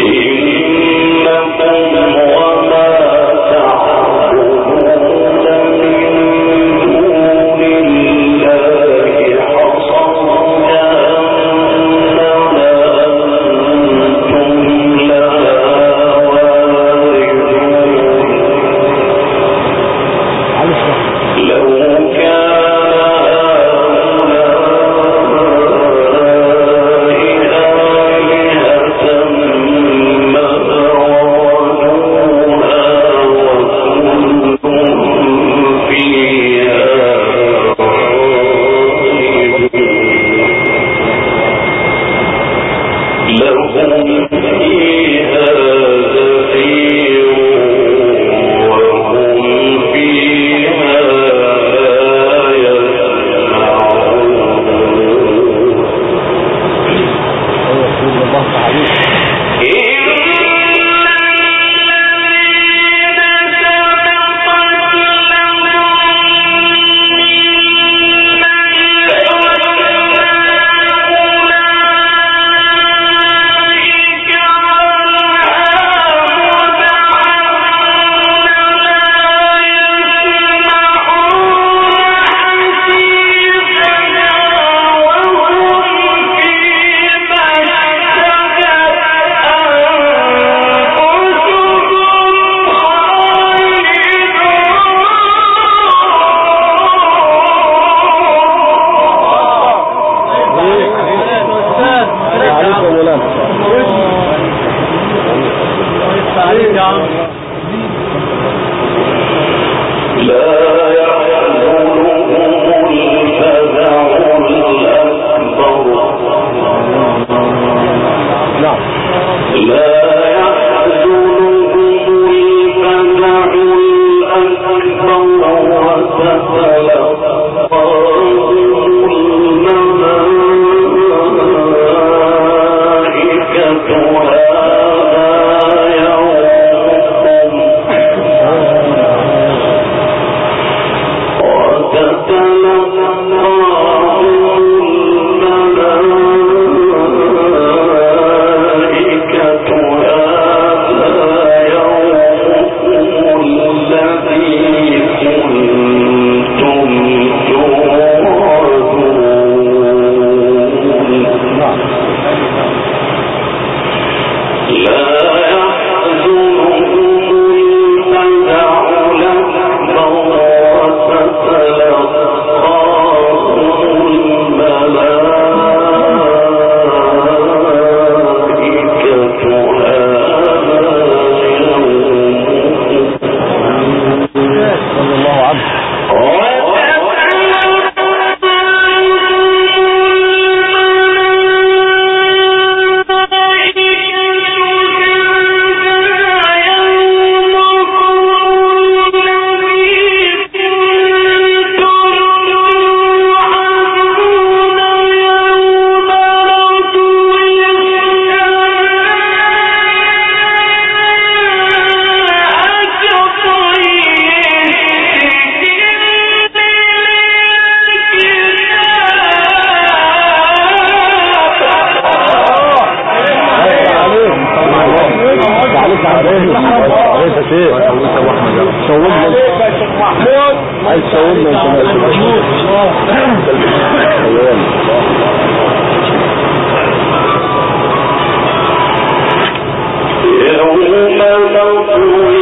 Gracias. محمود عايز تقول انت الله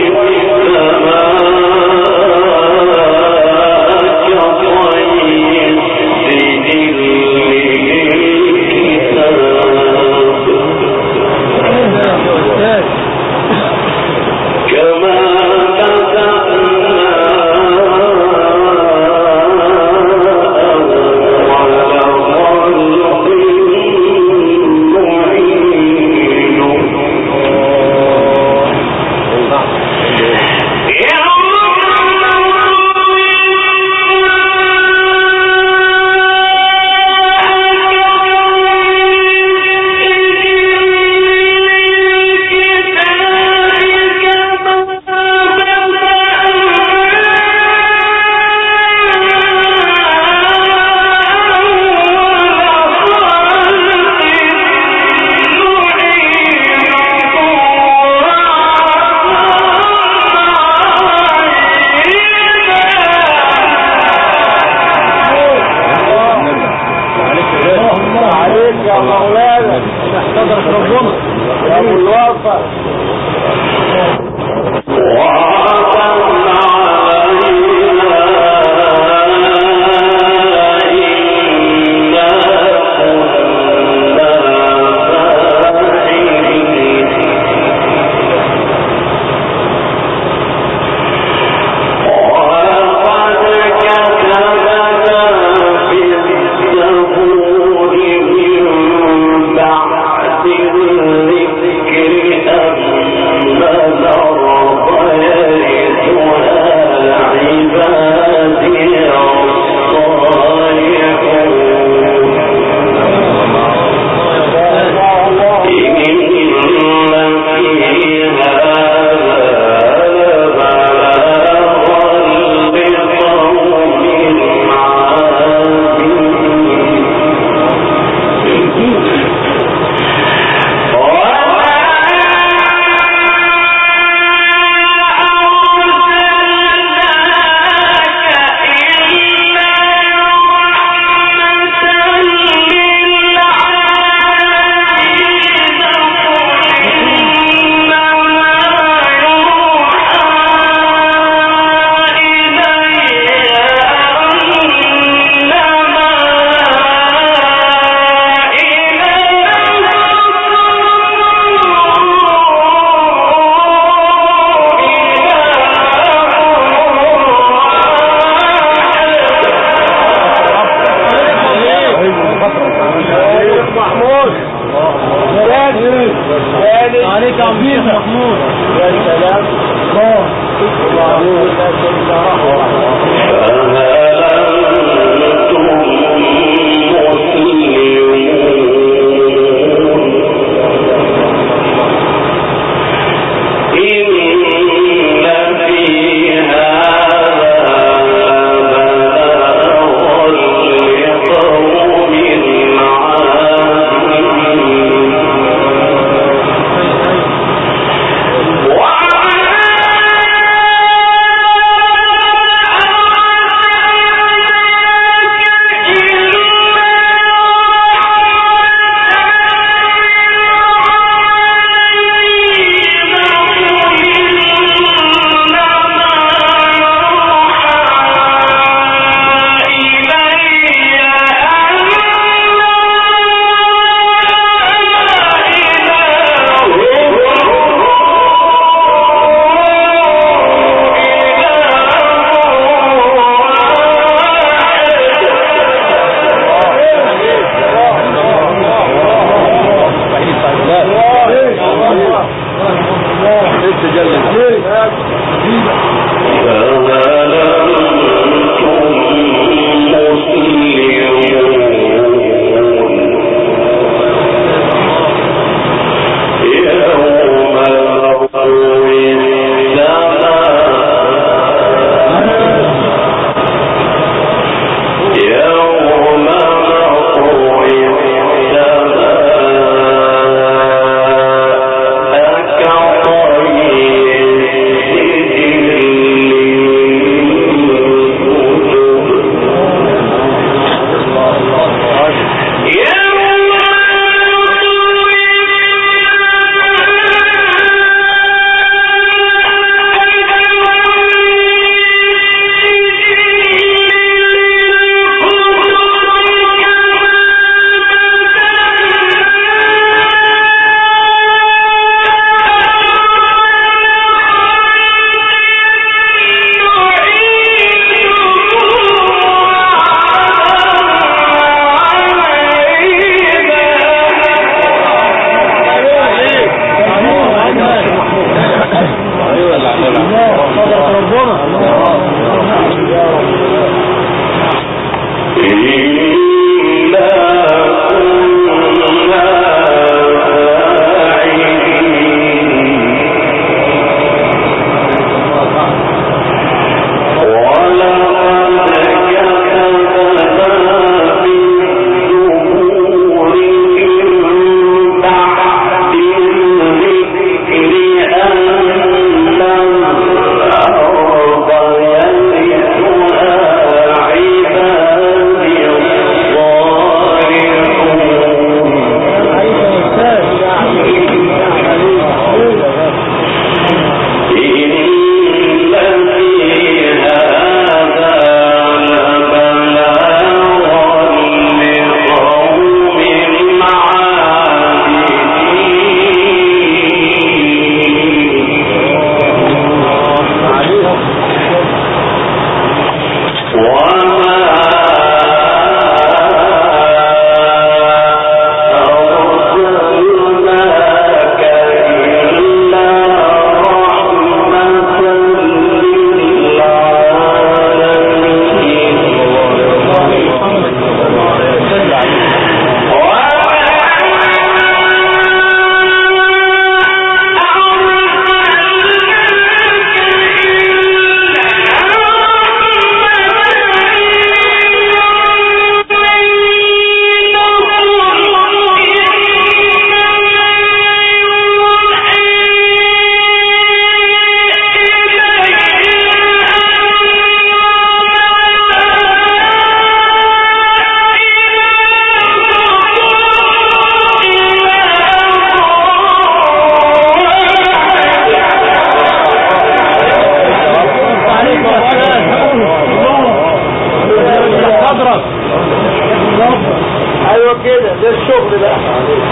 ¿verdad?